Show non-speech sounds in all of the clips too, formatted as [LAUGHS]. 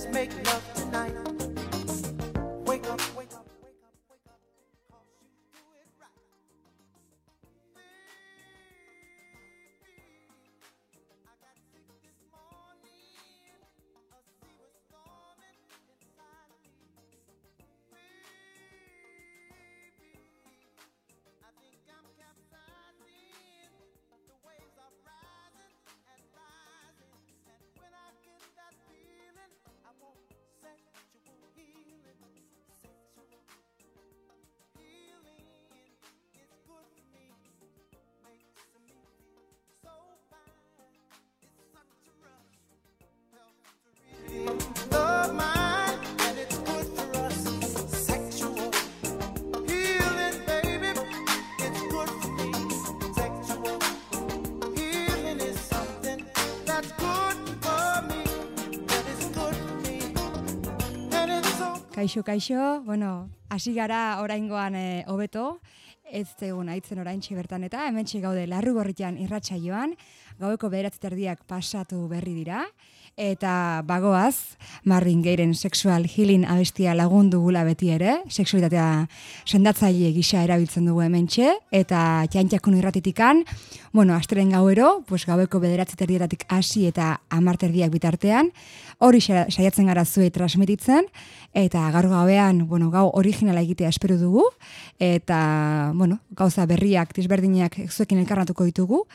Let's make love Kaixo, kaixo, bueno, hasi gara oraingoan eh, hobeto, ez zegoen aitzen oraintxe bertan eta hemen gaude larru gorritan irratsaioan, gaueko bederatzi terdiak pasatu berri dira, eta bagoaz, Marvin Geiren sexual healing abestia lagundu gula beti ere, sexualitatea sendatzaile gisa erabiltzen dugu hementxe, eta txantxakun irratitikan, bueno, asteren gauero, pues gaueko bederatzi terdietatik hasi eta amar terdiak bitartean, hori sa- saiatzen gara zuei transmititzen, eta gaur gauean, bueno, gau originala egitea espero dugu, eta, bueno, gauza berriak, desberdinak zuekin elkarnatuko ditugu,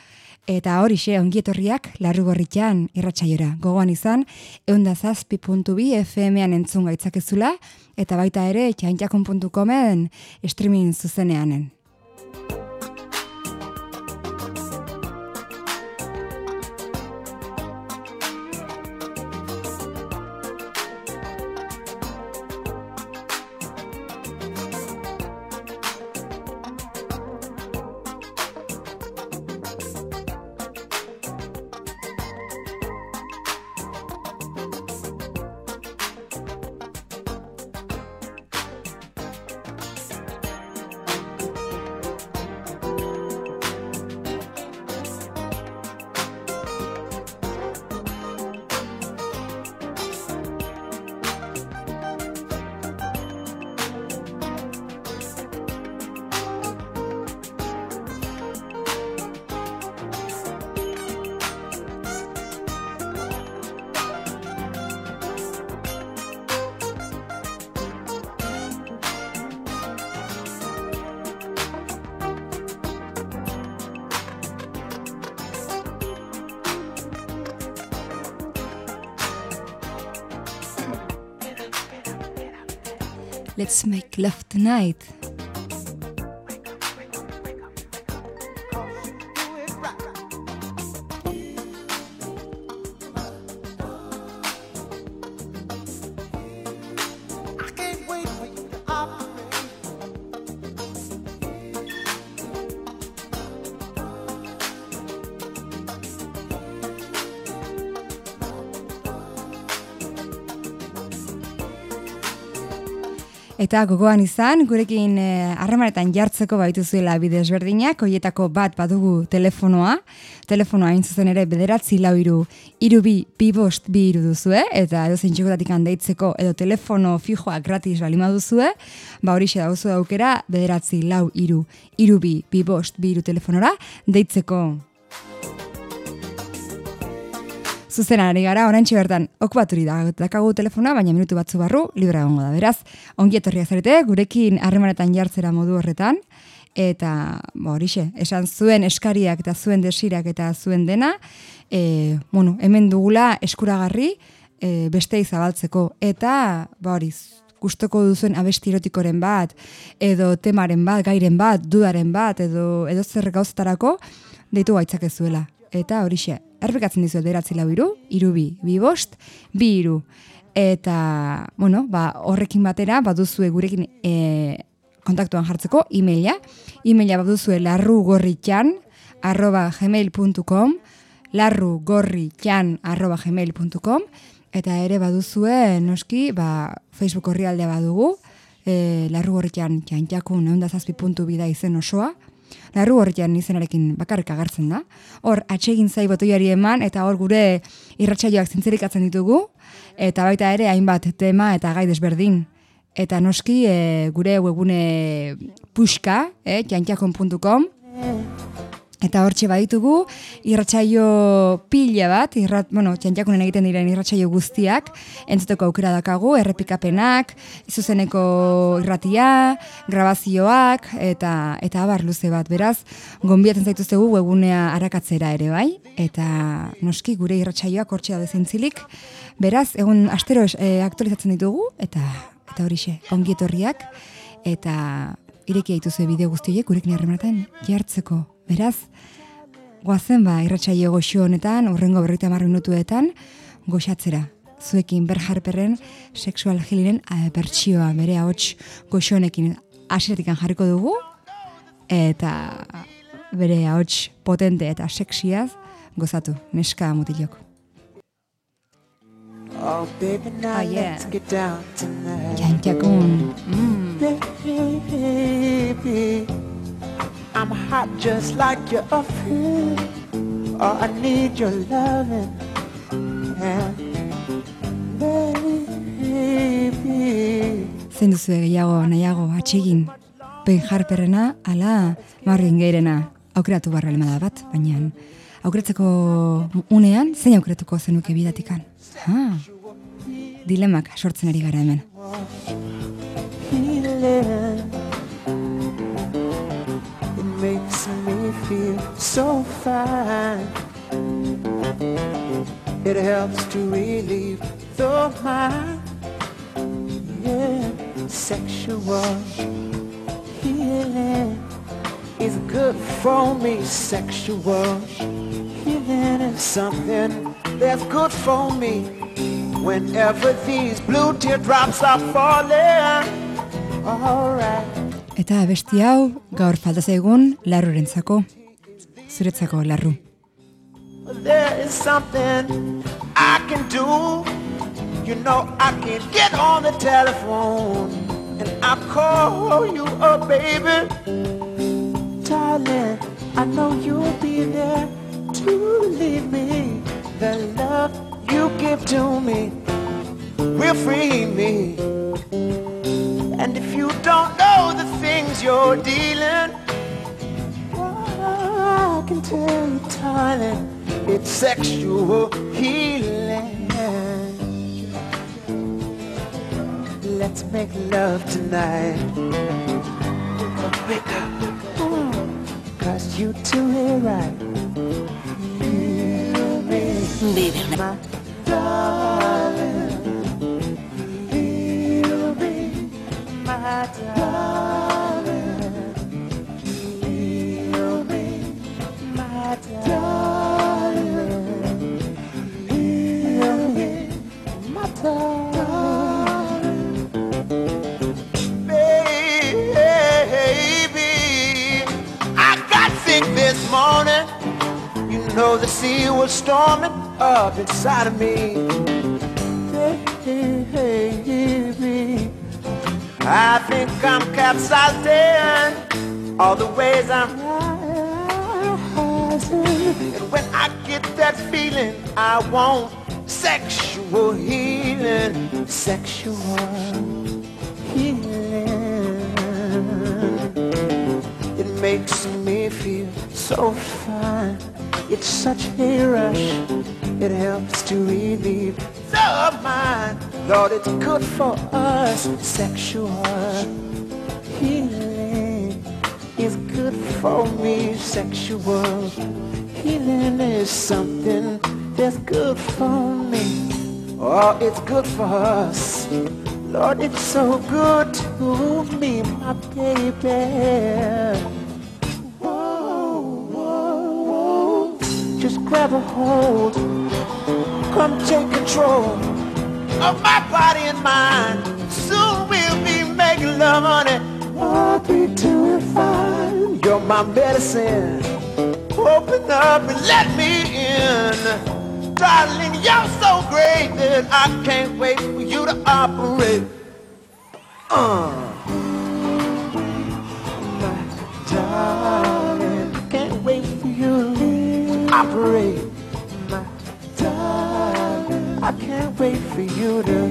eta hori xe, ongietorriak larrugorritan irratsaiora. Gogoan izan, eundazazpi.bi FM-an entzun gaitzakezula, eta baita ere, txaintxakun.comen streaming zuzeneanen. Let's make love tonight. Eta gogoan izan, gurekin eh, harremanetan jartzeko baitu zuela bide ezberdinak, hoietako bat badugu telefonoa, telefonoa hain zuzen ere bederatzi lau iru, iru bi, bi bost bi iru duzue, eta edo zintxikotatik handeitzeko edo telefono fijoa gratis balima duzue, ba hori dauzu aukera bederatzi lau iru, iru bi, bi bost bi iru telefonora, deitzeko Zuzenan ari gara, orantxe bertan, okupaturi da, dakagu telefona, baina minutu batzu barru, libra egongo da, beraz. Ongi etorria zarete, gurekin harremanetan jartzera modu horretan, eta, ba, horixe, esan zuen eskariak eta zuen desirak eta zuen dena, e, bueno, hemen dugula eskuragarri e, bestei zabaltzeko, eta, ba, hori, gustoko duzuen abesti erotikoren bat, edo temaren bat, gairen bat, dudaren bat, edo, edo zer gauzetarako, deitu gaitzakezuela. Eta horixe, errepikatzen dizuet beratzi lau iru, iru bi, bi bost, bi iru. Eta, bueno, ba, horrekin batera, baduzue gurekin e, kontaktuan jartzeko, e-maila. E-maila baduzue larrugorritxan, arroba gmail.com, larrugorritxan, arroba gmail.com, eta ere baduzue, noski, ba, Facebook horri badugu, e, larrugorritxan txantxakun eundazazpi puntu bida izen osoa, larru horretan izenarekin bakarrik agertzen da. Hor, atsegin zai botoiari eman, eta hor gure irratsaioak zintzerikatzen ditugu, eta baita ere hainbat tema eta gai desberdin. Eta noski e, gure webune puxka, e, jantiakon.com, Eta hortxe baditugu, irratsaio pila bat, irrat, bueno, txantxakunen egiten diren irratsaio guztiak, entzuteko aukera dakagu, errepikapenak, zuzeneko irratia, grabazioak, eta eta abar luze bat, beraz, gonbiatzen zaituztegu webunea arakatzera ere bai, eta noski gure irratsaioak hortxe da zintzilik, beraz, egun astero e, aktualizatzen ditugu, eta eta horixe, ongietorriak, eta irekia dituzue bideo guztiek gurekin harremanetan jartzeko. Beraz, goazen ba, irratsaio goxo honetan, urrengo berrita marri minutuetan, goxatzera. Zuekin berjarperren sexual healingen eh, bertsioa bere ahots goxo honekin asiratikan jarriko dugu, eta bere ahots potente eta sexiaz gozatu, neska mutilok. Oh, baby, now Oh, yeah. let's get down tonight. Jantiakun. Mm. Baby, I'm hot just like you're a fool. Oh, I need your loving. Zein duzu gehiago, nahiago, atxegin, Ben Harperrena, ala Marvin Gayrena, aukeratu barra da bat, baina aukeratzeko unean, zein aukeratuko zenuke bidatikan? Ha, dilemak sortzen ari gara hemen. Feel so fine. It helps to relieve the mind. Yeah, sexual healing is good for me. Sexual healing is something that's good for me. Whenever these blue teardrops are falling, alright. Eta besti hau, gaur falta zaigun. Zuretzako larru. There is something I can do. You know, I can get on the telephone and I'll call you up, baby. Darling, I know you'll be there to leave me. The love you give to me will free me. And if you don't know the things you're dealing, I can tell you, darling, it's sexual healing. Let's make love tonight. Wake up, cause you two are right. Feel me, my darling. Feel me, my darling. Sea was storming up inside of me. I think I'm capsizing all the ways I'm rising. And when I get that feeling, I want sexual healing, sexual healing. It makes me feel so fine. It's such a rush. It helps to relieve the mind. Lord, it's good for us. Sexual healing is good for me. Sexual healing is something that's good for me. Oh, it's good for us. Lord, it's so good to me, my baby. Grab a hold. Come take control of my body and mind. Soon we'll be making love on it. And five. You're my medicine. Open up and let me in. Darling, you're so great that I can't wait for you to operate. Uh. Operate. My darling, I can't wait for you to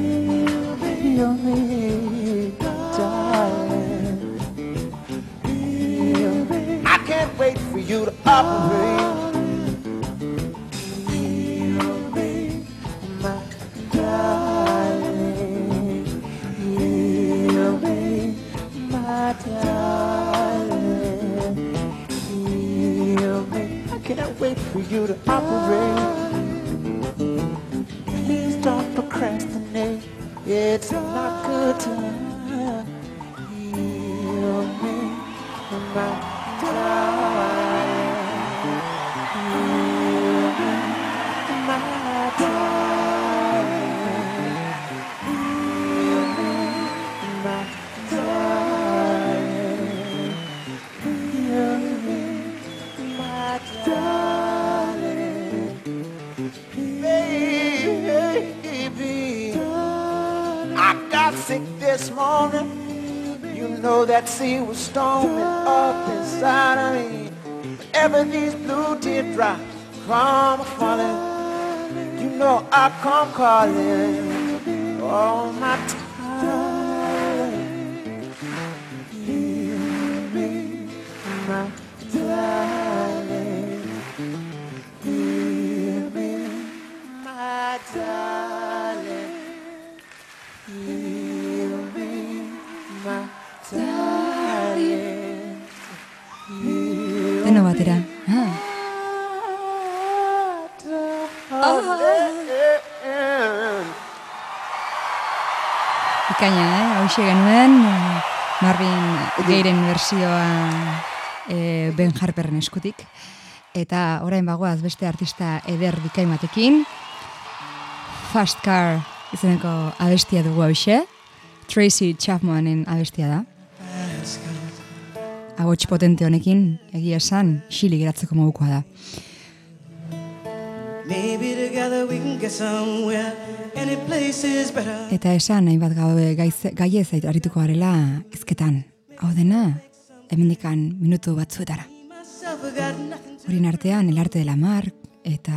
heal me, darling. Heal me. I can't wait for you to operate. Wait for you to operate. Please don't procrastinate. It's not good to heal me, this morning. You know that sea was storming up inside of me. Whenever these blue teardrops come falling, you know I come calling all my Hauxe genuen, Marvin Geiren versioa eh, Ben Harperren eskutik. Eta orain bagoaz beste artista eder bikain batekin. Fast Car izeneko abestia dugu hauxe. Tracy Chapmanen abestia da. Ahots potente honekin, egia esan, xili geratzeko mogukoa da. Maybe together we can get somewhere. Eta esan, hainbat gabe gaiz- gaiez arituko garela izketan. Hau dena, hemendikan minutu batzuetara. Horien artean, el arte de la mar, eta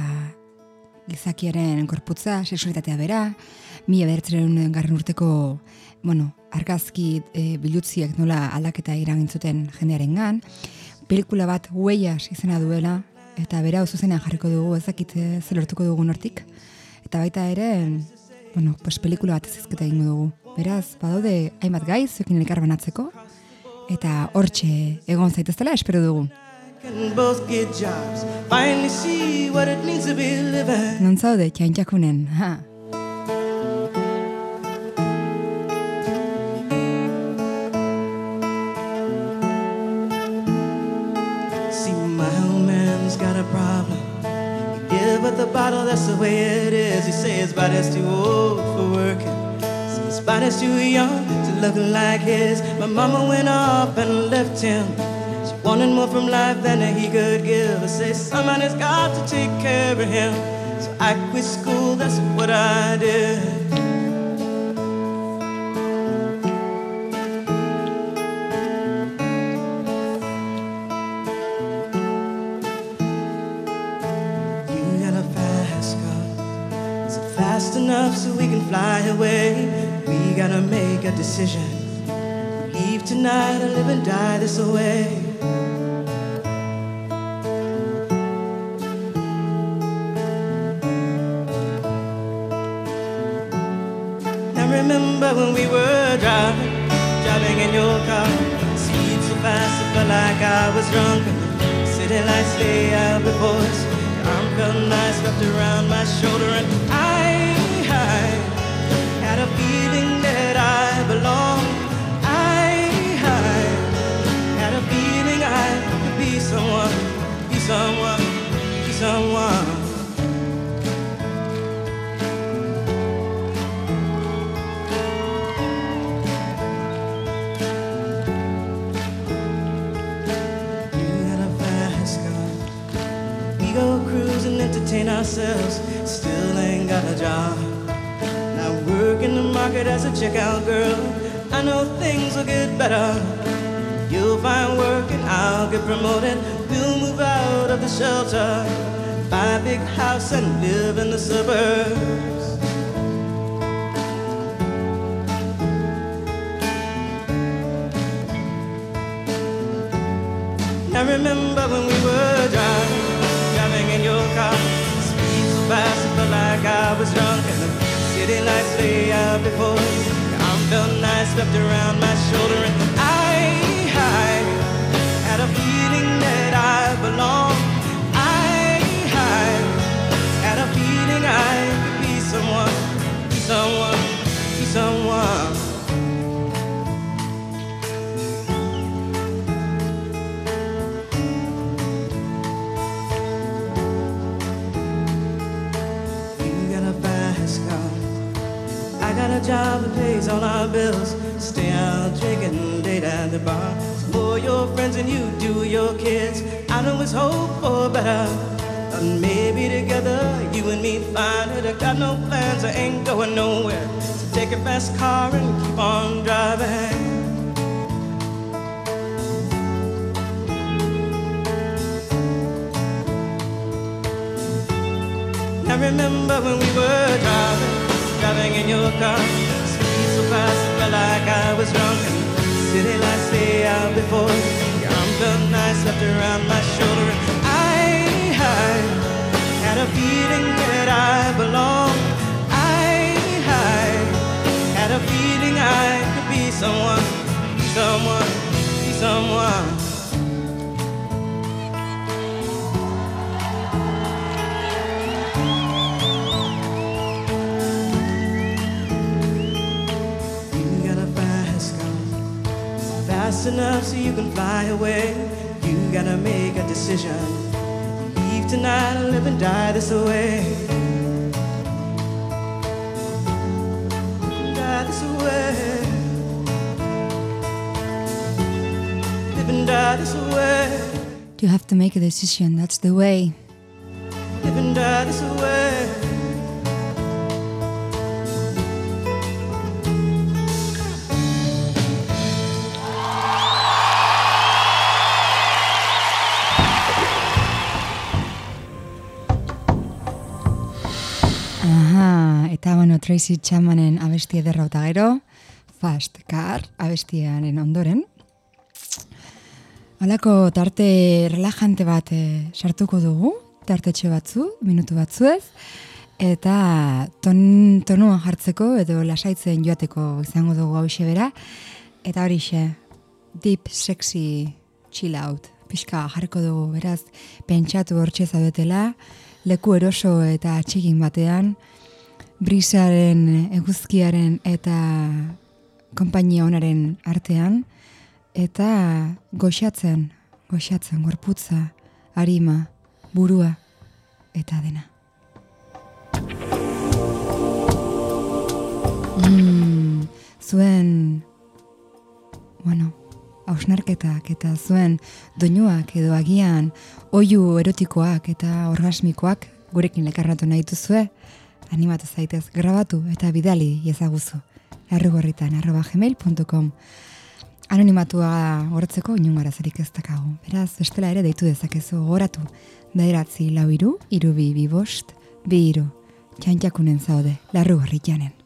gizakiaren korputza, sexualitatea bera, mila behertzeren garren urteko, bueno, argazki e, bilutziek nola aldaketa iragintzuten jendearengan, pelikula bat huellas izena duela, eta bera zuzenean jarriko dugu ezakit eh, zer lortuko dugun hortik. Eta baita ere, bueno, pues pelikula bat ezizketa egingo dugu. Beraz, badaude hainbat gai, zuekin elkar banatzeko, eta hortxe egon zaiteztela espero dugu. can both get jobs. Bottle, that's the way it is. He say his body's too old for working. See, his body's too young to look like his. My mama went off and left him. She wanted more from life than he could give. I say, somebody's got to take care of him. So I quit school, that's what I did. Fly away? We gotta make a decision. Leave tonight or live and die this way. I remember when we were driving, driving in your car. Speed so fast, it felt like I was drunk. City lights lay out before us. Your arm felt nice wrapped around my shoulder, and I, I had a feeling that I belonged. I, I had a feeling I could be someone, be someone, be someone. You had a fast car. We go cruise and entertain ourselves. Still ain't got a job. Market as a checkout girl. I know things will get better. You'll find work and I'll get promoted. We'll move out of the shelter. buy a big house and live in the suburbs. I remember when we were driving, driving in your car. Speed so fast, it felt like I was drunk, city lights lay out before us. Your arm felt nice, wrapped around my shoulder, and I, I had a feeling that I belonged. I, I had a feeling I could be someone, be someone, be someone. A job that pays all our bills. Stay out drinking late at the bar. For your friends and you do your kids. I know it's hope for better. And maybe together you and me find it. I got no plans, I ain't going nowhere. So take a fast car and keep on driving. I remember when we were driving, driving in your car. Speed so fast, it felt like I was drunk. City lights lay out before. Your arm felt nice, wrapped around my shoulder. And I, I had a feeling that I belonged. I, I had a feeling I could be someone, be someone, be someone. Fast enough so you can fly away. You gotta make a decision. Leave tonight or live and die this way. Die this way. Live and die this way. You have to make a decision, that's the way. Live and die this way. Eta bueno, Tracy Chapmanen abesti ederra eta gero, Fast Car abestiaren ondoren. Halako tarte relajante bat eh, sartuko dugu, tartetxe batzu, minutu batzuez, eta ton, tonuan jartzeko edo lasaitzen joateko izango dugu hau bera, eta horixe, deep, sexy, chill out, pixka jarriko dugu, beraz, pentsatu hortxe zaudetela, leku eroso eta atxigin batean, brisaren, eguzkiaren eta konpainia onaren artean, eta goxatzen, goxatzen, gorputza, arima, burua, eta dena. Mm, zuen, bueno, hausnarketak eta zuen doinuak edo agian oiu erotikoak eta orgasmikoak gurekin lekarratu nahi duzue, animatu zaitez grabatu eta bidali ezaguzu. Larrugorritan arroba gmail.com Anonimatua horretzeko inun arazorik ez dakagu. Beraz, bestela ere deitu dezakezu goratu. Bederatzi lau iru, iru bi bi iru. Txantxakunen zaude, larrugorritanen.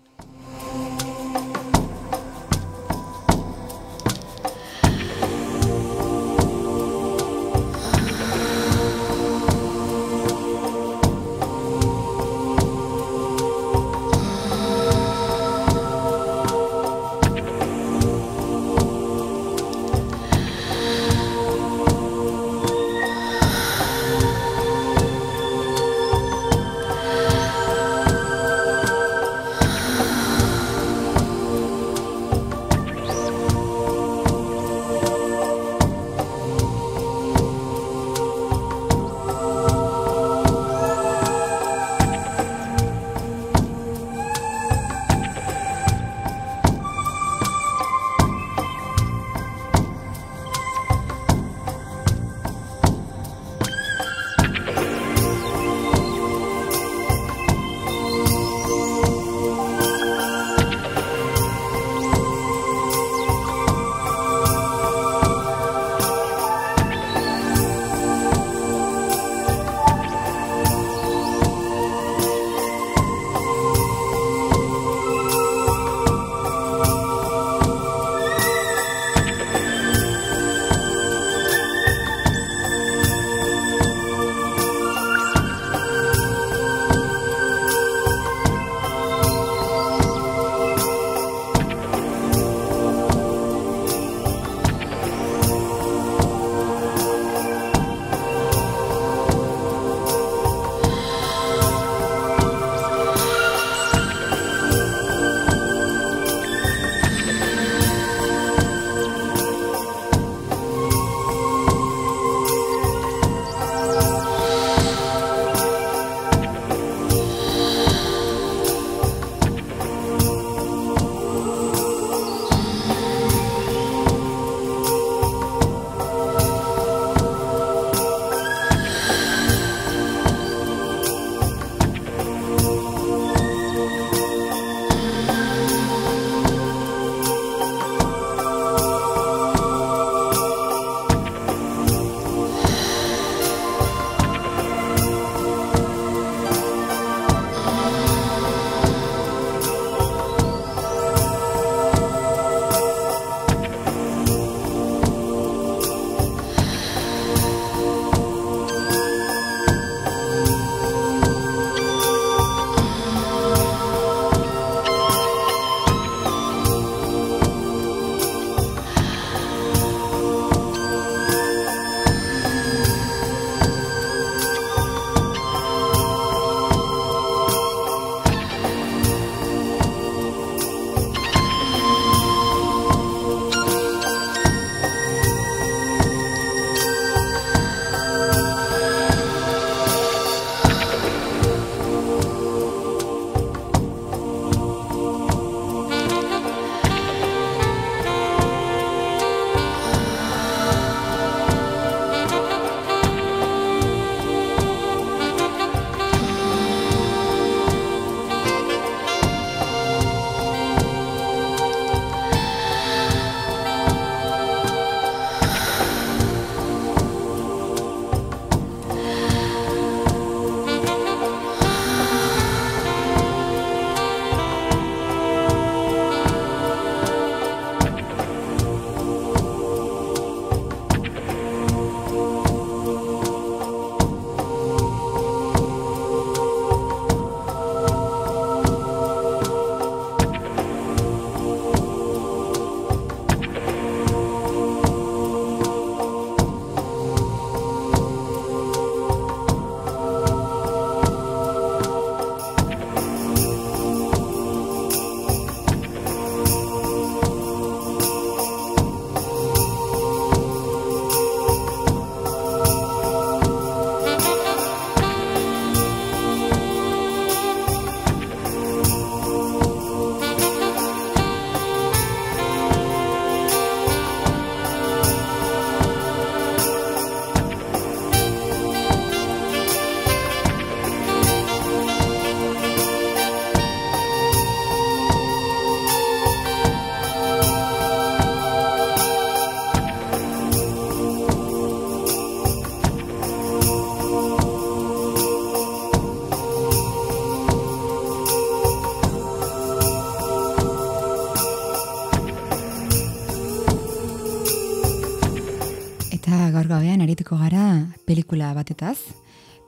Pelikula batetaz.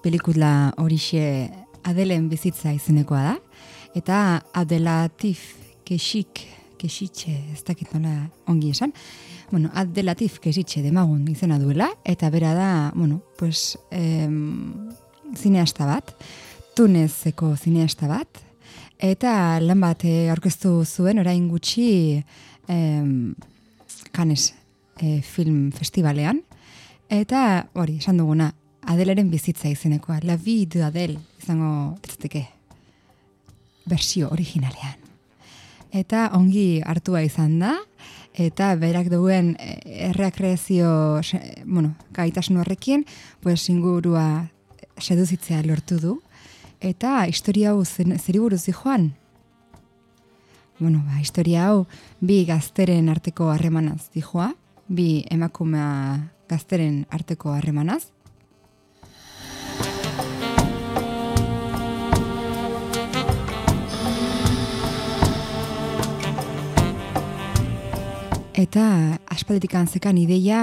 Pelikula horixe Adelen bizitza izenekoa da. Eta Adelatif Kexik, Kexitxe, ez dakit nola ongi esan. Bueno, Adelatif Kexitxe demagun izena duela. Eta bera da, bueno, pues, em, zineasta bat. Tunezeko zineasta bat. Eta lan bat eh, aurkeztu zuen orain gutxi em, Cannes e, film festivalean. Eta hori, esan duguna, Adeleren bizitza izenekoa. La vie de Adele izango litzateke versio originalean. Eta ongi hartua izan da, eta berak duen erreakreazio, se- bueno, gaitasun horrekin, pues ingurua seduzitzea lortu du. Eta historia hau zeri buruz joan? Bueno, ba, historia hau bi gazteren arteko harremanaz dijoa, bi emakumea gazteren arteko harremanaz. Eta aspalditik zekan ideia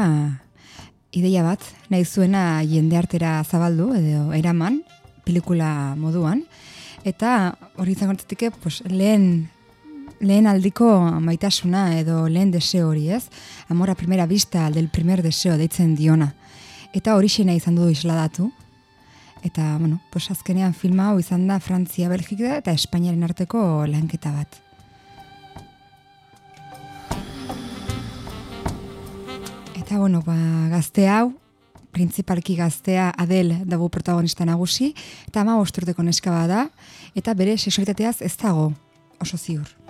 ideia bat, nahi zuena jende artera zabaldu edo eraman, pelikula moduan, eta hori izango pues, lehen lehen aldiko maitasuna edo lehen deseo hori ez, amora primera vista del primer deseo deitzen diona. Eta hori xena izan du isladatu. Eta, bueno, pues azkenean filma hau izan da Frantzia, Belgika eta Espainiaren arteko lanketa bat. Eta, bueno, ba, gazte hau, principalki gaztea Adel dago protagonista nagusi, eta ama urteko neska bada, eta bere sexualitateaz ez dago oso ziur.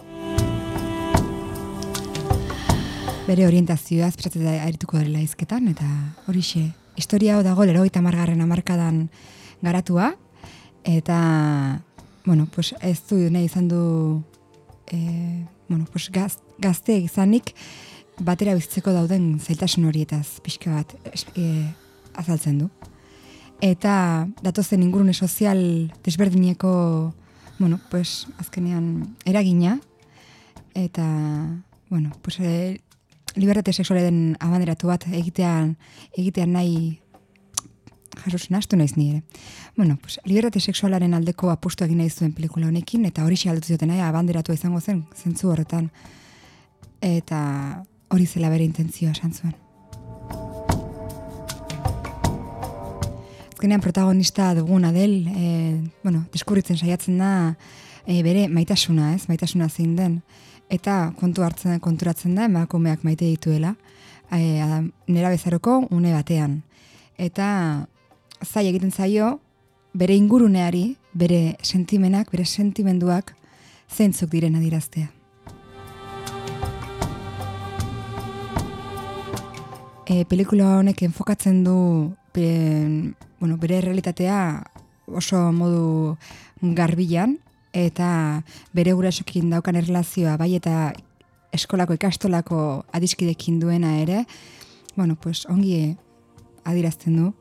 Bere orientazioa esperatzen da arituko dela izketan, eta horixe, historia hau dago lero eta margarren amarkadan garatua, eta, bueno, pues ez du nahi izan du, e, bueno, pues gaz, gazte izanik, batera bizitzeko dauden zailtasun horietaz pixka bat e, azaltzen du. Eta datozen ingurune sozial desberdineko, bueno, pues azkenean eragina, eta, bueno, pues e, libertate sexualaren abanderatu bat egitean, egitean nahi jasos nastu naiz ni ere. Bueno, pues, libertate sexualaren aldeko apustu egin nahi zuen pelikula honekin, eta hori aldatu zioten nahi abanderatua izango zen, zentzu horretan. Eta hori zela bere intentzioa esan zuen. Azkenean protagonista dugun Adel, e, bueno, deskubritzen saiatzen da e, bere maitasuna, ez? Maitasuna zein den. Eta kontu hartzen konturatzen da emakumeak maite dituela, e, nera bezaroko une batean. Eta zai egiten zaio bere inguruneari, bere sentimenak, bere sentimenduak zeintzuk diren adiraztea. E, pelikula honek enfokatzen du be, bueno, bere realitatea oso modu garbilan eta bere gurasokin daukan erlazioa bai eta eskolako ikastolako adiskidekin duena ere, bueno, pues ongi adirazten du.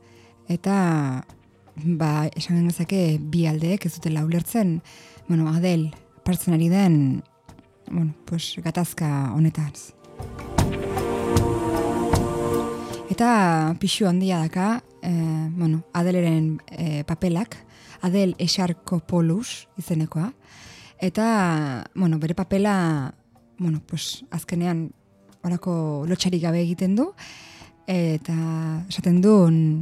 Eta ba, esan genezake bi aldeek ez dutela ulertzen, bueno, Adel partzen ari den bueno, pues, gatazka honetaz. Eta pixu handia daka, eh, bueno, Adeleren eh, papelak, Adel Esarkopoulos izenekoa, eta, bueno, bere papela, bueno, pues, azkenean orako lotxarik gabe egiten du, eta esaten du,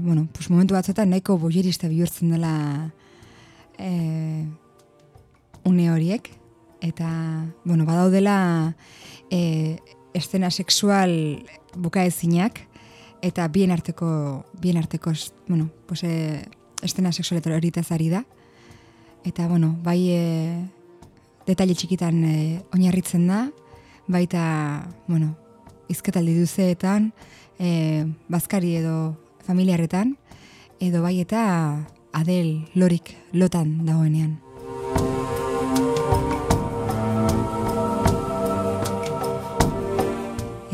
bueno, pues, momentu batzuetan nahiko bojerista bihurtzen dela eh, une horiek, eta, bueno, badaudela eh, estena sexual bukaezinak, eta bien arteko, bien arteko, bueno, pues, e, estena sexualetor horitaz ari da. Eta, bueno, bai e, detaile txikitan e, oinarritzen da, baita, bueno, izketaldi duzeetan, e, bazkari edo familiarretan, edo bai eta Adel lorik lotan dagoenean.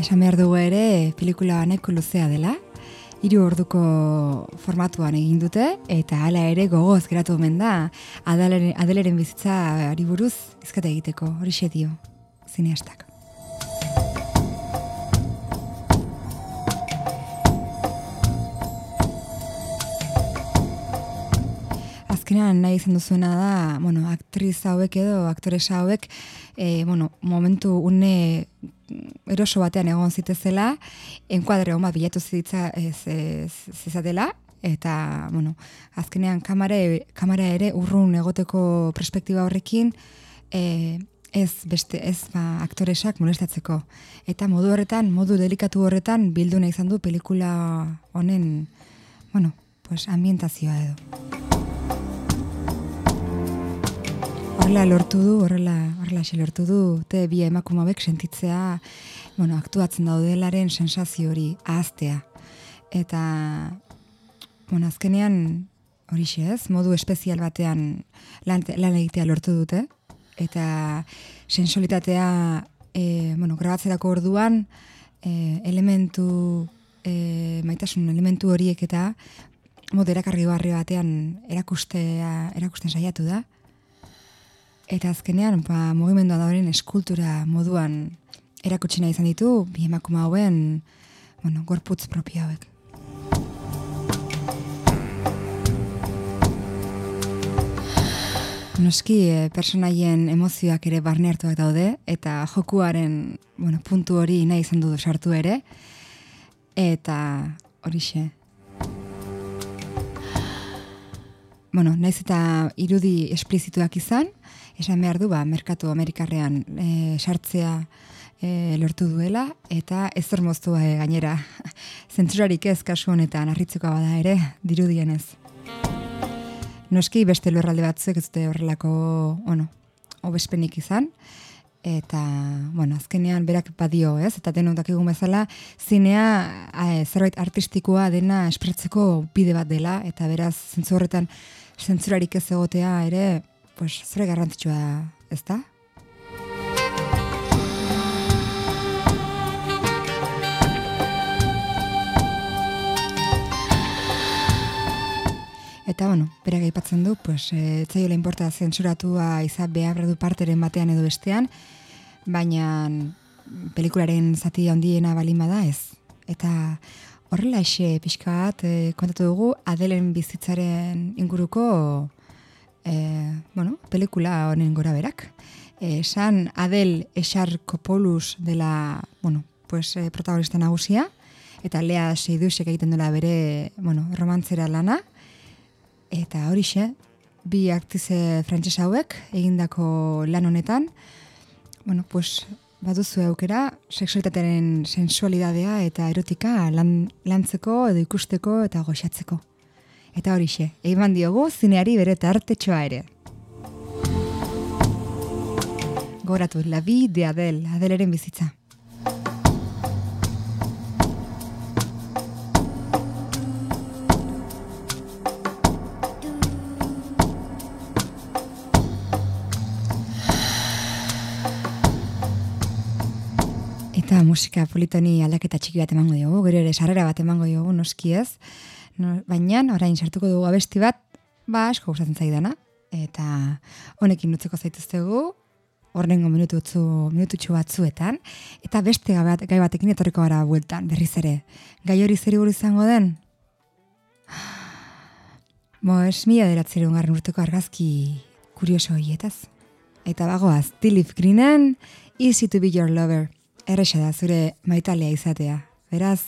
Esan behar dugu ere, pelikula nahiko luzea dela, hiru orduko formatuan egin dute eta hala ere gogoz geratu omen da adaleren, adeleren bizitza eh, ari buruz izketa egiteko hori dio zineastak. azkenean nahi izan duzuena da, bueno, aktriz hauek edo aktoresa hauek, e, bueno, momentu une eroso batean egon zitezela, enkuadre hon bilatu zitza ez, ez, zizatela, eta, bueno, azkenean kamara, kamara ere urrun egoteko perspektiba horrekin, e, ez beste ez ba, aktoresak molestatzeko. Eta modu horretan, modu delikatu horretan, bildu nahi izan du pelikula honen, bueno, pues ambientazioa edo. Horrela lortu du, horrela, horrela lortu du, te bi emakumabek sentitzea, bueno, aktuatzen daudelaren sensazio hori ahaztea. Eta, bueno, azkenean, hori ez, modu espezial batean lan, lan egitea lortu dute, eta sensualitatea, e, bueno, grabatzerako orduan, e, elementu, e, maitasun elementu horiek eta modu erakarri barri batean erakustea, erakusten saiatu da. Eta azkenean, ba, mugimendua da horien eskultura moduan erakutsi nahi izan ditu, bi emakume hauen, bueno, gorputz propio hauek. Noski, e, personaien emozioak ere barne hartuak daude, eta jokuaren, bueno, puntu hori nahi izan du sartu ere, eta horixe. Bueno, naiz eta irudi esplizituak izan, esan behar du, ba, merkatu amerikarrean e, sartzea e, lortu duela, eta ez moztua e, gainera, [LAUGHS] zentzurarik ez kasu honetan, harritzeko bada ere, dirudienez. Noski beste lurralde batzuek ez dute horrelako, bueno, obespenik izan, eta, bueno, azkenean berak badio, ez? Eta denok dakigun bezala, zinea e, zerbait artistikoa dena espretzeko bide bat dela, eta beraz, zentzu horretan, zentzurarik ez egotea ere, pues, zure garrantzitsua ez da? Eta, bueno, berak aipatzen du, pues, e, etzaiola inporta zentsuratua izan behar du parteren batean edo bestean, baina pelikularen zati handiena balin bada ez. Eta horrela ese pixka bat e, kontatu dugu Adelen bizitzaren inguruko e, bueno, pelikula honen gora berak. E, esan Adel Esarkopoulos dela, bueno, pues, protagonista nagusia, eta Lea Seidusek egiten dela bere, bueno, romantzera lana, Eta horixe, bi aktize frantsesa hauek egindako lan honetan, bueno, pues, baduzu aukera, seksualitatearen sensualidadea eta erotika lan, lantzeko edo ikusteko eta goxatzeko. Eta horixe, egin diogu zineari bere tartetxoa ere. Goratu, la bi de Adel, Adeleren bizitza. Eta musika politoni aldaketa txiki bat emango diogu, gero ere sarrera bat emango diogu noski ez. No, baina orain sartuko dugu abesti bat, ba asko gustatzen zaidana eta honekin nutzeko zaituztegu horrengo minututzu minututxu batzuetan eta beste gai bat gai batekin etorriko gara bueltan berriz ere. Gai hori zeri buruz izango den? Mo, es mila deratzerun garren urteko argazki kurioso horietaz. Eta bagoaz, Tilip Greenen, Easy to be your lover erresa da zure maitalea izatea. Beraz,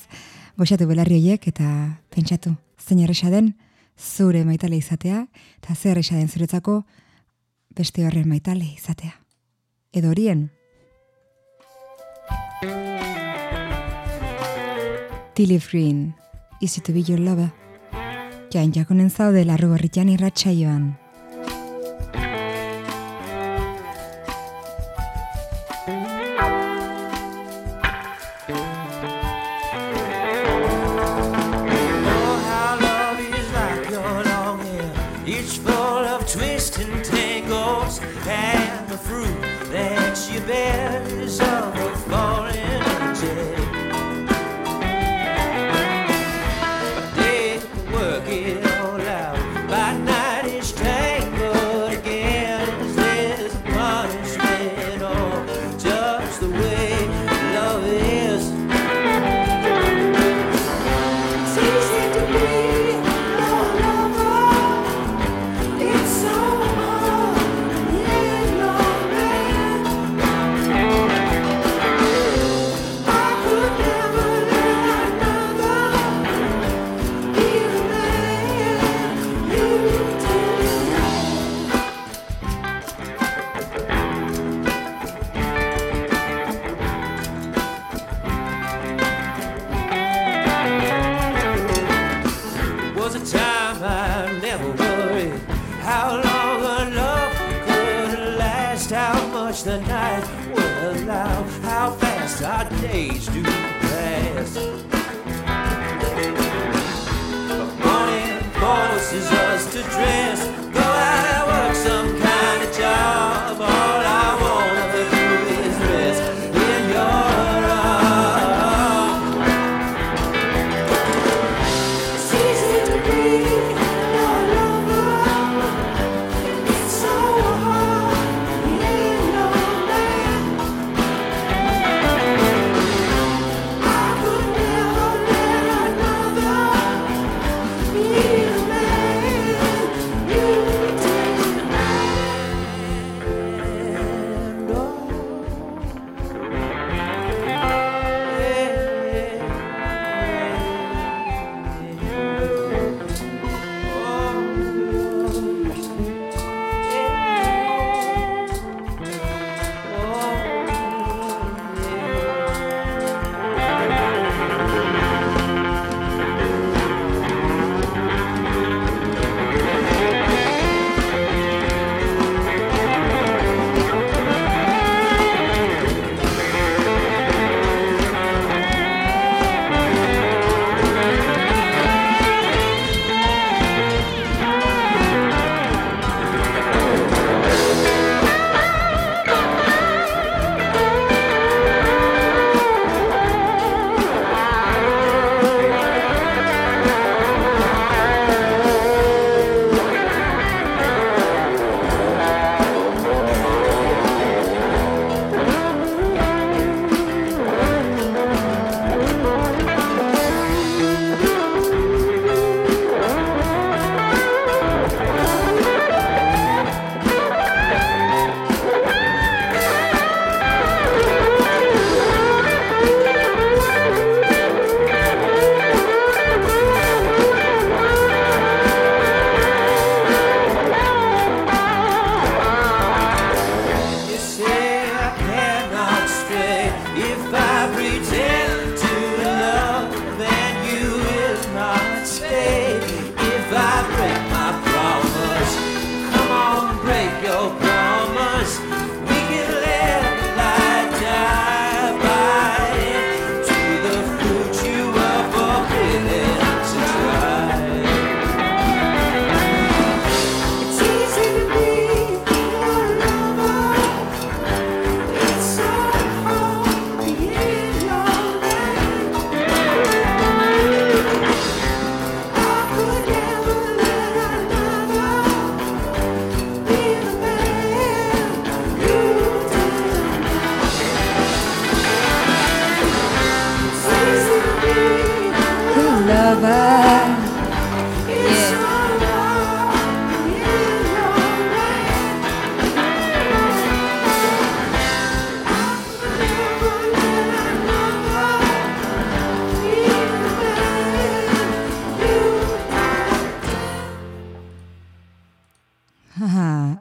goxatu belarri horiek eta pentsatu, zein erresa den zure maitale izatea, eta zer erresa den zuretzako beste horren maitale izatea. Edo horien. Tilly Green, easy to be your lover. Jain jakonen zaude larru horritan irratsaioan.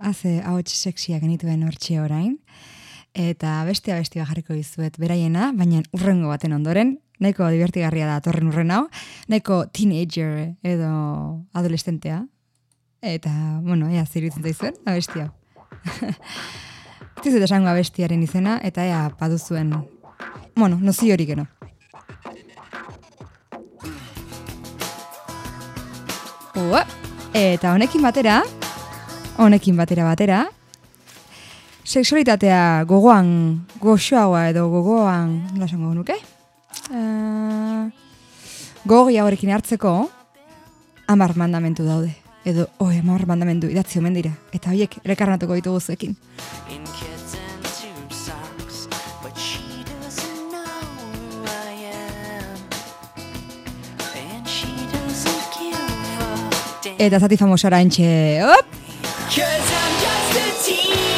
Haze ahots sexia genituen hortxe orain. Eta bestia bestia jarriko dizuet beraiena, baina urrengo baten ondoren, nahiko divertigarria da torren urren hau, nahiko teenager edo adolescentea. Eta, bueno, ea ziritzen zaizuen, abestia. Ez [LAUGHS] dut esango abestiaren izena, eta ea paduzuen, bueno, nozi hori geno. Ua, eta honekin batera, honekin batera batera, sexualitatea gogoan, goxoagoa edo gogoan, nola esango nuke? Uh, gogo gehiagorekin hartzeko, amar mandamentu daude. Edo, oh, amar mandamentu idatzi omen dira. Eta horiek, rekarnatuko ditugu zuekin. Eta zati famosara entxe, op! Cause I'm just a teenage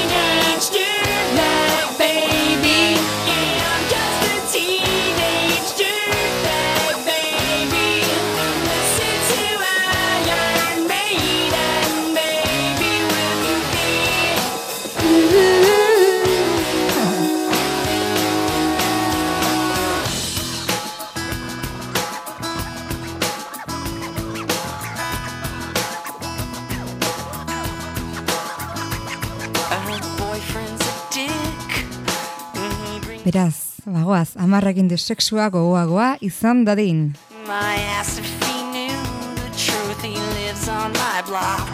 Beraz, bagoaz, amarrekin du sexua gogoagoa izan dadin. I asked if he knew the truth. He lives on my block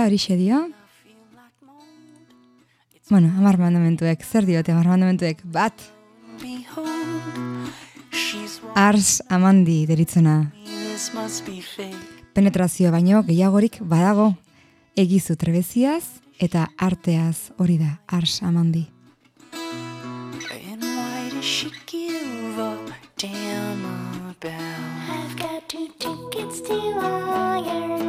Eta horixe dio, bueno, amar mandamentuek, zer diote amar mandamentuek, bat, ars amandi fate. penetrazio baino gehiagorik badago, egizu trebeziaz eta arteaz hori da, ars amandi. I've got two tickets to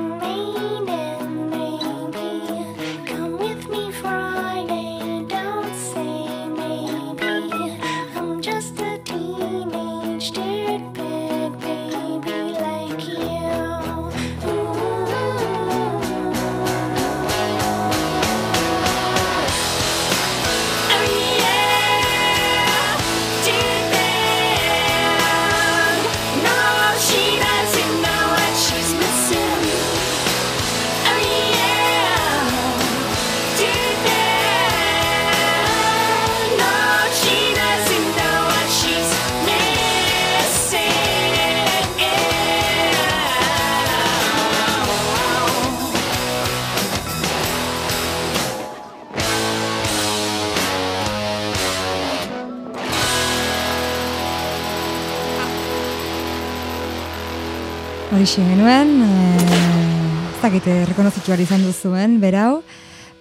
Horixe genuen, eh, ez dakite rekonozitu behar izan duzuen, berau,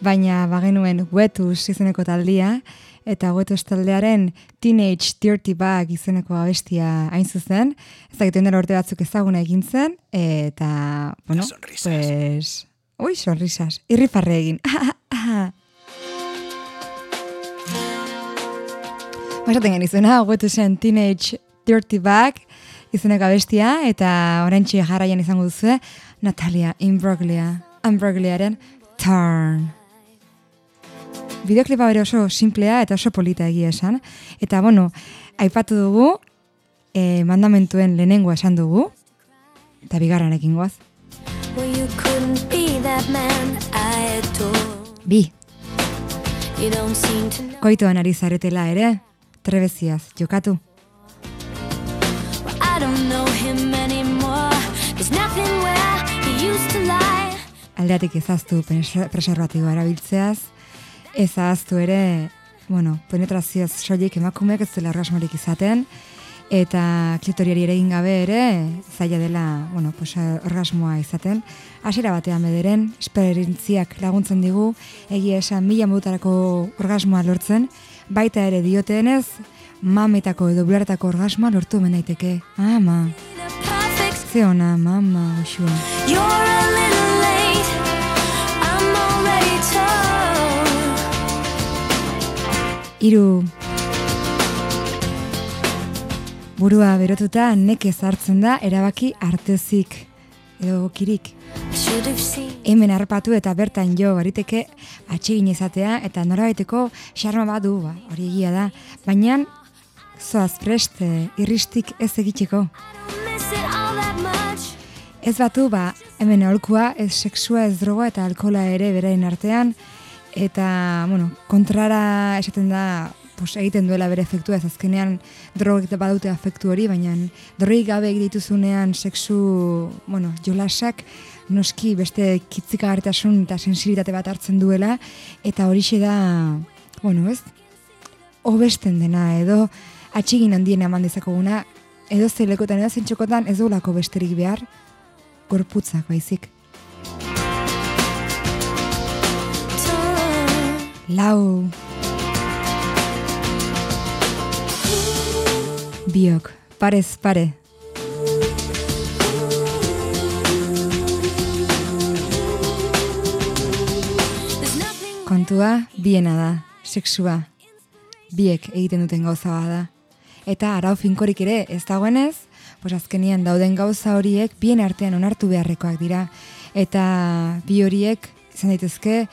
baina bagenuen Wetus izeneko taldia, eta Wetus taldearen Teenage Dirty Bag izeneko abestia hain zuzen, ez dakite dela urte batzuk ezaguna egin zen, eta, bueno, pues, ui, sonrisas, irrifarre egin. [LAUGHS] Basaten genizuna, Wetusen Teenage Dirty Bag, izeneko abestia, eta orantxe jarraian izango duzu, Natalia Imbroglia, Imbrogliaren Turn. Bideoklipa bere oso simplea eta oso polita egia esan. Eta, bueno, aipatu dugu, eh, mandamentuen lehenengoa esan dugu, eta goaz. Man I adore. Bi, koitoan ari zaretela ere, trebeziaz, jokatu. Anymore. There's nothing where he used to lie. aldeatik ezaztu pres- preservatiboa erabiltzeaz, ezaztu ere, bueno, penetrazioaz soilik emakumeak ez dela orgasmorik izaten, eta klitoriari ere gabe ere, zaila dela, bueno, pues, orgasmoa izaten. Hasiera batean bederen, esperientziak laguntzen digu, egia esan mila modutarako orgasmoa lortzen, baita ere diotenez, mametako edo bulartako orgasmoa lortu omen daiteke. Ama, ze ona, mama, goxua. Hiru burua berotuta nekez hartzen da erabaki artezik edo kirik. Hemen harpatu eta bertan jo bariteke atsegin izatea eta norabaiteko xarma badu, ba, hori egia da. Baina zoaz prest eh, irristik ez egiteko. Ez batu, ba, hemen aholkua, ez sexua, ez droga eta alkola ere beraien artean, eta, bueno, kontrara esaten da, pues, egiten duela bere efektua, ez azkenean drogek badute afektu hori, baina drogik gabe dituzunean sexu, bueno, jolasak, noski beste kitzikagarritasun eta sensibilitate bat hartzen duela, eta horixe da, bueno, ez, hobesten dena, edo atxigin handien eman dezakoguna, edo zelekotan edo zentxokotan ez dugulako besterik behar, gorputzak baizik. Lau. Biok, parez pare. Kontua, biena da, sexua. Biek egiten duten gauza da. Eta arau finkorik ere ez dagoenez, pues azkenian dauden gauza horiek bien artean onartu beharrekoak dira. Eta bi horiek izan daitezke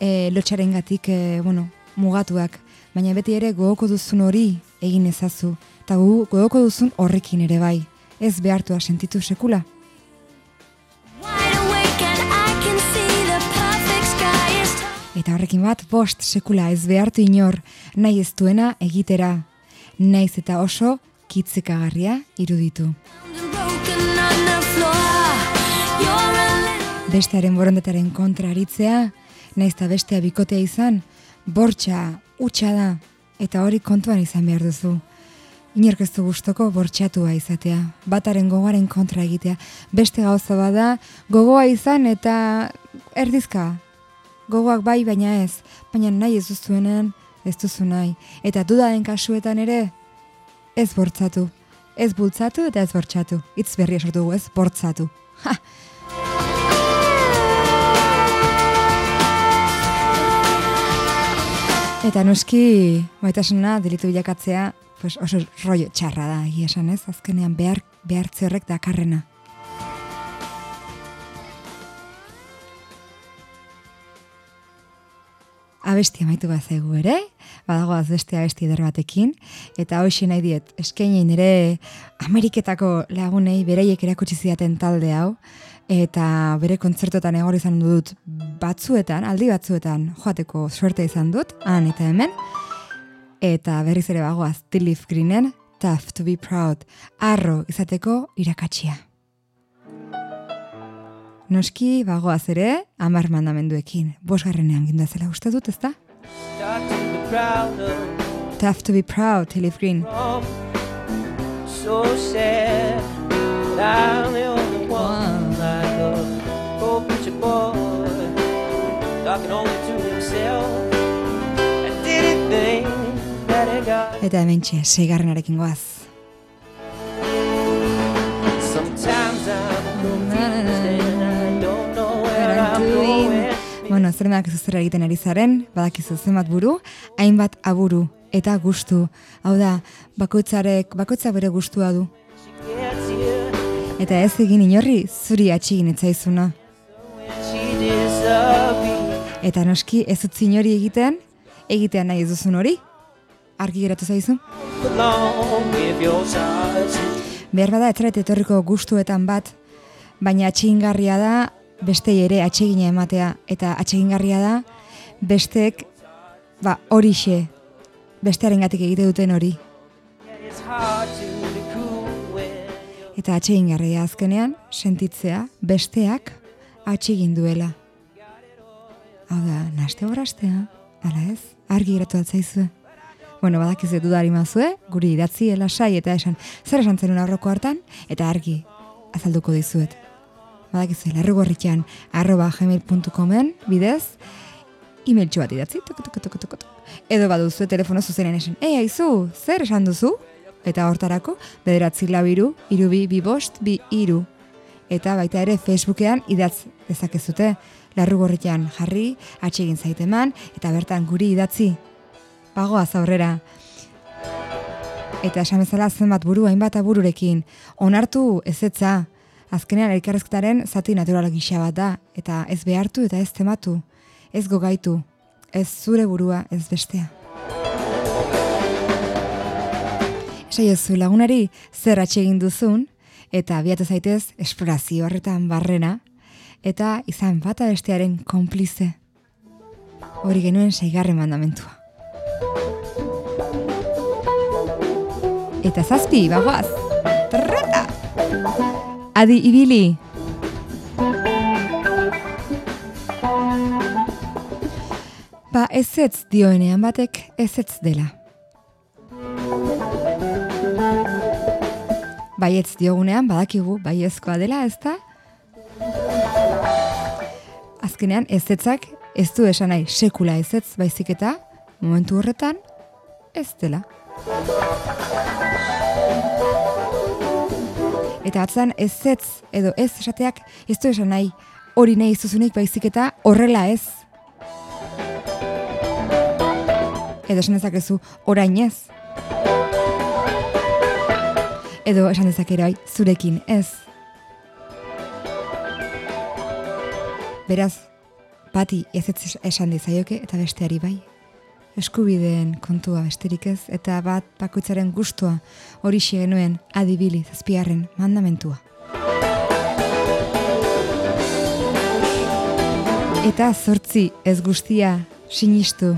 e, lotxarengatik e, bueno, mugatuak. Baina beti ere gogoko duzun hori egin ezazu. Eta gogoko duzun horrekin ere bai. Ez behartua sentitu sekula. Eta horrekin bat, bost sekula ez behartu inor, nahi ez duena egitera. Naiz eta oso kitzekagarria iruditu. Bestearen borondetaren kontra aritzea, naiz eta bestea bikotea izan, bortxa, utxa da, eta hori kontuan izan behar duzu. Inork ez du gustoko bortxatua izatea, bataren gogoaren kontra egitea. Beste gauza bada, gogoa izan eta erdizka. Gogoak bai, baina ez, baina nahi ez duzuenean, ez duzu nahi. Eta dudaren kasuetan ere, ez bortzatu. Ez bultzatu eta ez bortxatu. Itz berria sortu dugu, ez bortzatu. Eta noski, maitasuna delitu bilakatzea, pues oso rollo txarra da, egia esan ez, azkenean behar, behartze horrek dakarrena. Abesti amaitu bat zaigu ere, badagoaz beste abesti eder batekin, eta hoxe nahi diet, eskaini nire Ameriketako lagunei bereiek erakutsi zidaten talde hau, eta bere kontzertotan egor izan dut batzuetan, aldi batzuetan joateko suerte izan dut, han eta hemen, eta berriz ere bagoaz Tilif Greenen, Tough to be proud, arro izateko irakatsia. Noski bagoaz ere, amar mandamenduekin, bosgarrenean gindazela uste dut, ezta? Tough to be proud, Tilif Green. So sad I'm the only one like a poor preacher boy talking only to himself. And did he think that he got Eta hemen txe, seigarrenarekin goaz. Bueno, zer badakizu zer egiten ari zaren, badakizu zenbat buru, hainbat aburu eta gustu. Hau da, bakoitzarek, bakoitzak bere gustua du. Eta ez egin inorri zuri atxigin etzaizuna. Eta noski ez utzi inori egiten, egitea nahi ez duzun hori. Argi geratu zaizu. Behar bada etzaret etorriko gustuetan bat, baina atxegingarria da bestei ere atsegina ematea. Eta atxegingarria da bestek ba, horixe, bestearengatik egite duten hori. Eta atsegingarria azkenean, sentitzea besteak atsegin duela. Hau da, naste borrastea, ala ez, argi geratu altzaizu. Bueno, badakizu dudari mazue, guri idatzi lasai eta esan, zer esan zenun aurroko hartan, eta argi azalduko dizuet. Badakizu, larrugorritxan, arroba gmail.comen bidez, emailtxo bat idatzi, tuk, tuk, tuk, tuk, tuk. Edo baduzu telefono zuzenen esan, ei, aizu, zer esan duzu? Eta hortarako, bederatzi labiru, irubi, bi bost, bi iru. Eta baita ere Facebookean idatz dezakezute, larrugorritan jarri, atsegin zaiteman, eta bertan guri idatzi. Bagoaz aurrera. Eta esan bezala zenbat buru, hainbat abururekin. Onartu ezetza, azkenean elkarrezketaren zati natural gisa bat da, eta ez behartu eta ez tematu, ez gogaitu, ez zure burua ez bestea. Saiozu lagunari zer atsegin duzun, eta abiatu zaitez esplorazio horretan barrena, eta izan bata bestearen konplize. Hori genuen seigarren mandamentua. Eta zazpi, bagoaz. Trrata! Adi ibili! Ba, ezetz dioenean batek ezetz dela. baietz diogunean, badakigu, baiezkoa dela, ez da? Azkenean, ezetzak ez du esan nahi sekula ezetz baizik eta momentu horretan ez dela. Eta atzan ezetz edo ez esateak ez du esan nahi hori nahi zuzunik baizik eta horrela ez. Edo esan dezakezu orain ez. Edo esan dezakera bai zurekin ez. Beraz, bati ez ez esan dizaioke eta besteari bai. Eskubideen kontua besterik ez eta bat bakoitzaren gustua hori genuen adibili zazpiarren mandamentua. Eta zortzi ez guztia sinistu.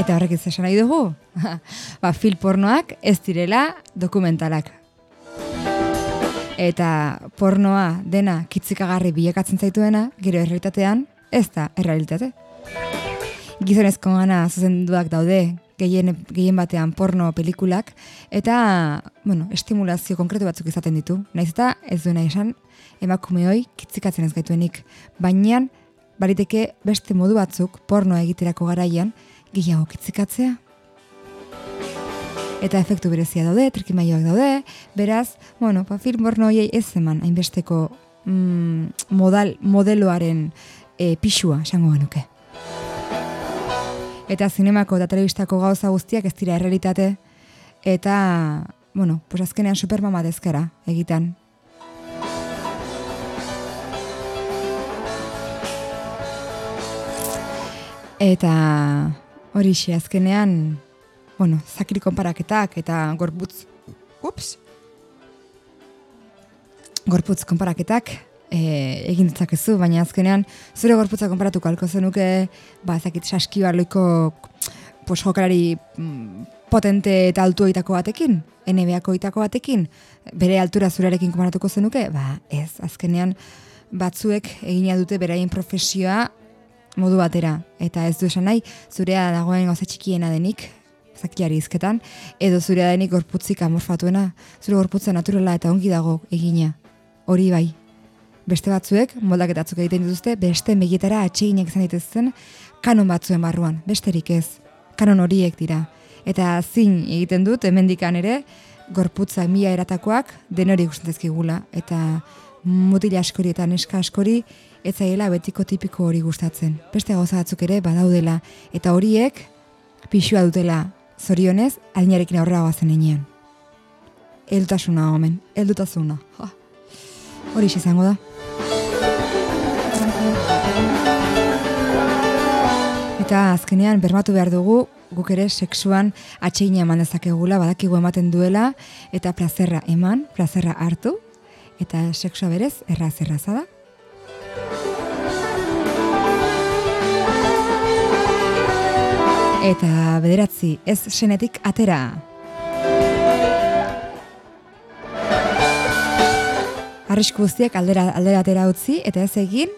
Eta horrek ez esan nahi dugu? [LAUGHS] ba, film pornoak ez direla dokumentalak. Eta pornoa dena kitzikagarri bilakatzen zaituena, gero errealitatean, ez da errealitate. Gizonezko gana zuzenduak daude, gehien, gehien batean porno pelikulak, eta, bueno, estimulazio konkretu batzuk izaten ditu. Naiz eta ez duena esan, emakumeoi kitzikatzen ez gaituenik. Baina, bariteke beste modu batzuk porno egiterako garaian, gehiago kitzikatzea. Eta efektu berezia daude, trikimaioak daude, beraz, bueno, pa film porno hoiei ez eman, hainbesteko mm, modal, modeloaren e, pixua, esango genuke. Eta zinemako eta telebistako gauza guztiak ez dira errealitate, eta, bueno, pues azkenean supermama dezkera egitan. Eta hori xe, azkenean, bueno, zakri konparaketak eta gorputz, ups, gorputz konparaketak e, egin ditzakezu, baina azkenean zure gorputza konparatuko alko zenuke, ba, ezakit saskibarloiko pues, jokalari mm, potente eta altu oitako batekin, NBA-ko oitako batekin, bere altura zurearekin konparatuko zenuke, ba, ez, azkenean batzuek egina dute beraien profesioa modu batera. Eta ez du esan nahi, zurea dagoen gauza txikiena denik, zakiari izketan, edo zurea denik gorputzik amorfatuena, zure gorputza naturala eta ongi dago egina. Hori bai. Beste batzuek, moldaketatzuk egiten dituzte, beste megietara atseginak izan dituzten, kanon batzuen barruan, besterik ez. Kanon horiek dira. Eta zin egiten dut, hemendikan ere, gorputza mila eratakoak denori gustatzen zaizkigula eta mutila askori eta neska askori ez zaiela betiko tipiko hori gustatzen. Beste gauza batzuk ere badaudela eta horiek pixua dutela zorionez adinarekin aurrera goazen enean. Eldutasuna omen, eldutasuna. Ha. Hori izango da. Eta azkenean bermatu behar dugu guk ere sexuan atxeina eman dezakegula, badakigu ematen duela, eta plazerra eman, plazerra hartu, eta sexua berez erraz erraza da. Eta bederatzi, ez senetik atera. Arrisku guztiak aldera, aldera atera utzi, eta ez egin,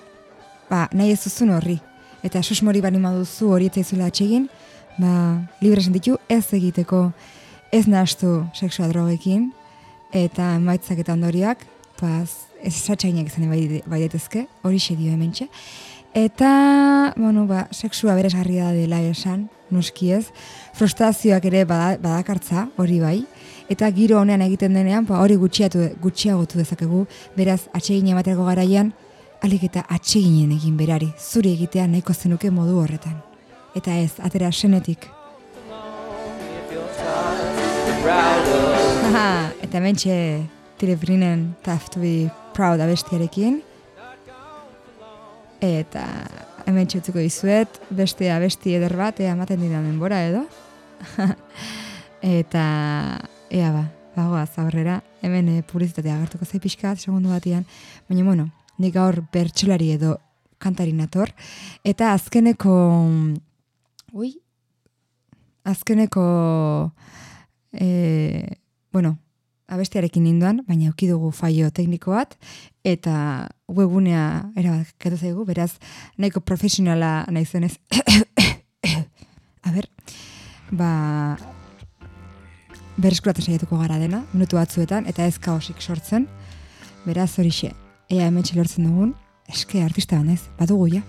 ba, nahi ez duzun horri. Eta susmori bani duzu hori ez zaizula atxegin, ba, libre sentitu ez egiteko ez nahastu seksua drogekin, eta maitzak eta ondoriak, pas, ez satxainak izan bai, bai hori dio hementxe. Eta, bueno, ba, seksua beresgarria da dela esan, noski ez, frustrazioak ere bada, badakartza, hori bai, eta giro honean egiten denean, ba, hori gutxiatu, gutxiagotu dezakegu, beraz, atsegin emateko garaian, alik eta atseginen egin berari, zuri egitea nahiko zenuke modu horretan. Eta ez, atera senetik. Haha, eta mentxe Telebrinen Tough to be Proud abestiarekin. Eta hemen txutzuko dizuet, beste abesti eder bat, ea ematen didan denbora edo. [LAUGHS] eta ea ba, bagoaz aurrera, hemen e, publizitatea agertuko zai pixka bat, segundu batian. Baina, bueno, nik gaur bertxolari edo kantari nator. Eta azkeneko, ui, azkeneko, e, bueno, abestiarekin ninduan, baina auki dugu faio tekniko bat, eta webunea erabakatu zaigu, beraz, nahiko profesionala nahi zenez. [COUGHS] A ber, ba, bereskuratzen saiatuko gara dena, minutu batzuetan, eta ez kaosik sortzen. Beraz horixe, ea hemen lortzen dugun, eske artista banez, badugu ja.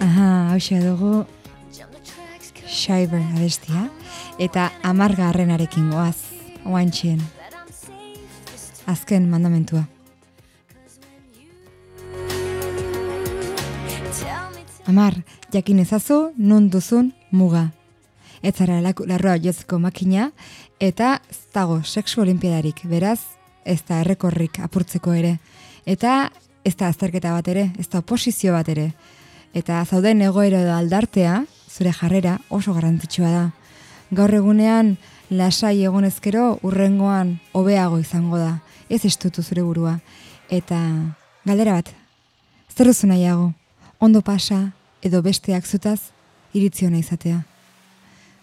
Aha, hauxe dugu Shiver abestia, eta amargarrenarekin goaz, oantxien, azken mandamentua. Amar, jakin ezazu, nun duzun muga. Ez zara larroa jotzeko makina, eta ez dago sexu olimpiadarik, beraz, ez da errekorrik apurtzeko ere. Eta ez da azterketa bat ere, ez da oposizio bat ere. Eta zauden egoera edo aldartea, zure jarrera oso garrantzitsua da. Gaur egunean, lasai egonezkero urrengoan hobeago izango da. Ez estutu zure burua. Eta galdera bat, zer duzu nahiago? Ondo pasa edo besteak zutaz iritziona izatea.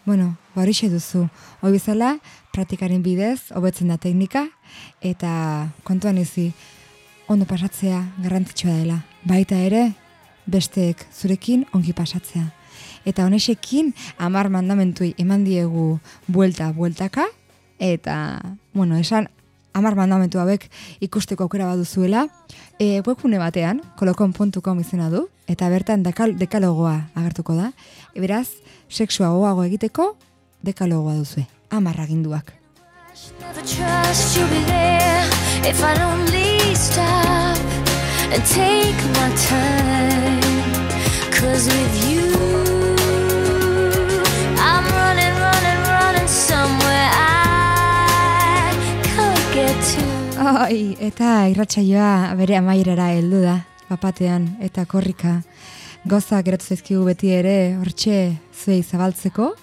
Bueno, ba duzu. Hoi bezala, praktikaren bidez, hobetzen da teknika, eta kontuan izi, ondo pasatzea garrantzitsua dela. Baita ere, besteek zurekin ongi pasatzea. Eta honexekin, amar mandamentuei eman diegu buelta bueltaka, eta, bueno, esan, amar mandamentu hauek ikusteko aukera baduzuela, e, webgune batean, kolokon.com izena du, eta bertan dekal, dekalogoa agertuko da. E, beraz, sexua goago egiteko, dekalogoa duzue. Amar aginduak. never trust you'll be there if I don't leave stop and take my time. Cause with you, running somewhere I can't get to. Ai, eta irratsaioa bere amaierara heldu da, papatean eta korrika. Goza geratu zaizkigu beti ere, hortxe zuei zabaltzeko,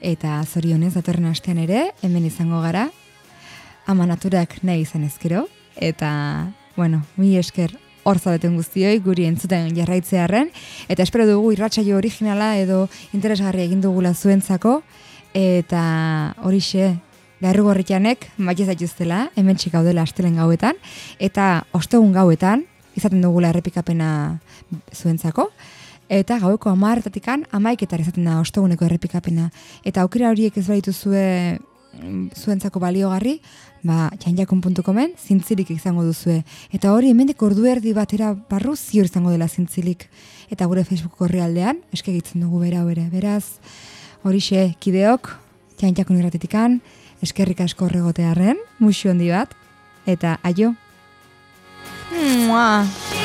eta zorionez datorren astean ere, hemen izango gara, ama naturak nahi izan ezkero, eta, bueno, mi esker hor zaudeten guztioi, guri entzuten jarraitzearen, eta espero dugu irratsaio originala edo interesgarri egin dugula zuentzako, eta horixe, Garrugorritanek maite zaituztela, hemen gaudela astelen gauetan, eta ostegun gauetan, izaten dugula errepikapena zuentzako, eta gaueko amarretatikan amaiketar izaten da osteguneko errepikapena. Eta aukera horiek ez badituzue mm, zuentzako baliogarri, ba, janjakun.comen zintzilik izango duzue. Eta hori hemendik ordu erdi batera barru ziur izango dela zintzilik. Eta gure Facebook orrialdean eskegitzen dugu bera bere. Beraz, horixe, kideok, janjakun irratetikan, eskerrik asko horregotearren, musu handi bat, eta aio. Mua!